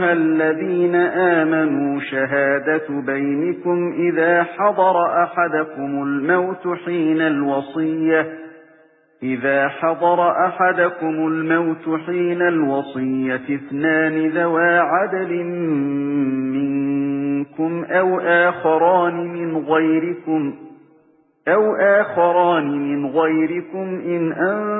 أَيُّهَا الَّذِينَ آمَنُوا شَهَادَةُ بَيْنِكُمْ إِذَا حَضَرَ أَحَدَكُمُ الْمَوْتُ حِينَ الْوَصِيَّةِ إِذَا حَضَرَ أَحَدَكُمُ الْمَوْتُ حِينَ الْوَصِيَّةِ اثْنَانِ ذَوَا عَدْلٍ مِنكُمْ أَوْ آخَرَانِ مِنْ غَيْرِكُمْ أَوْ آخَرَانِ مِنْ غَيْرِكُمْ إِنْ أَنْتُمْ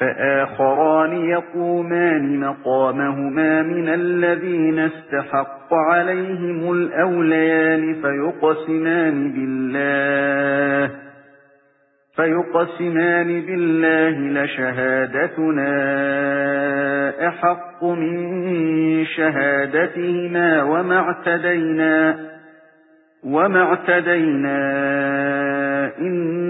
فآخران يقومان مقامهما من الذين استحق عليهم الأوليان فيقسمان بالله فيقسمان بالله لشهادتنا أحق من شهادتهما وما اعتدينا وما اعتدينا إذا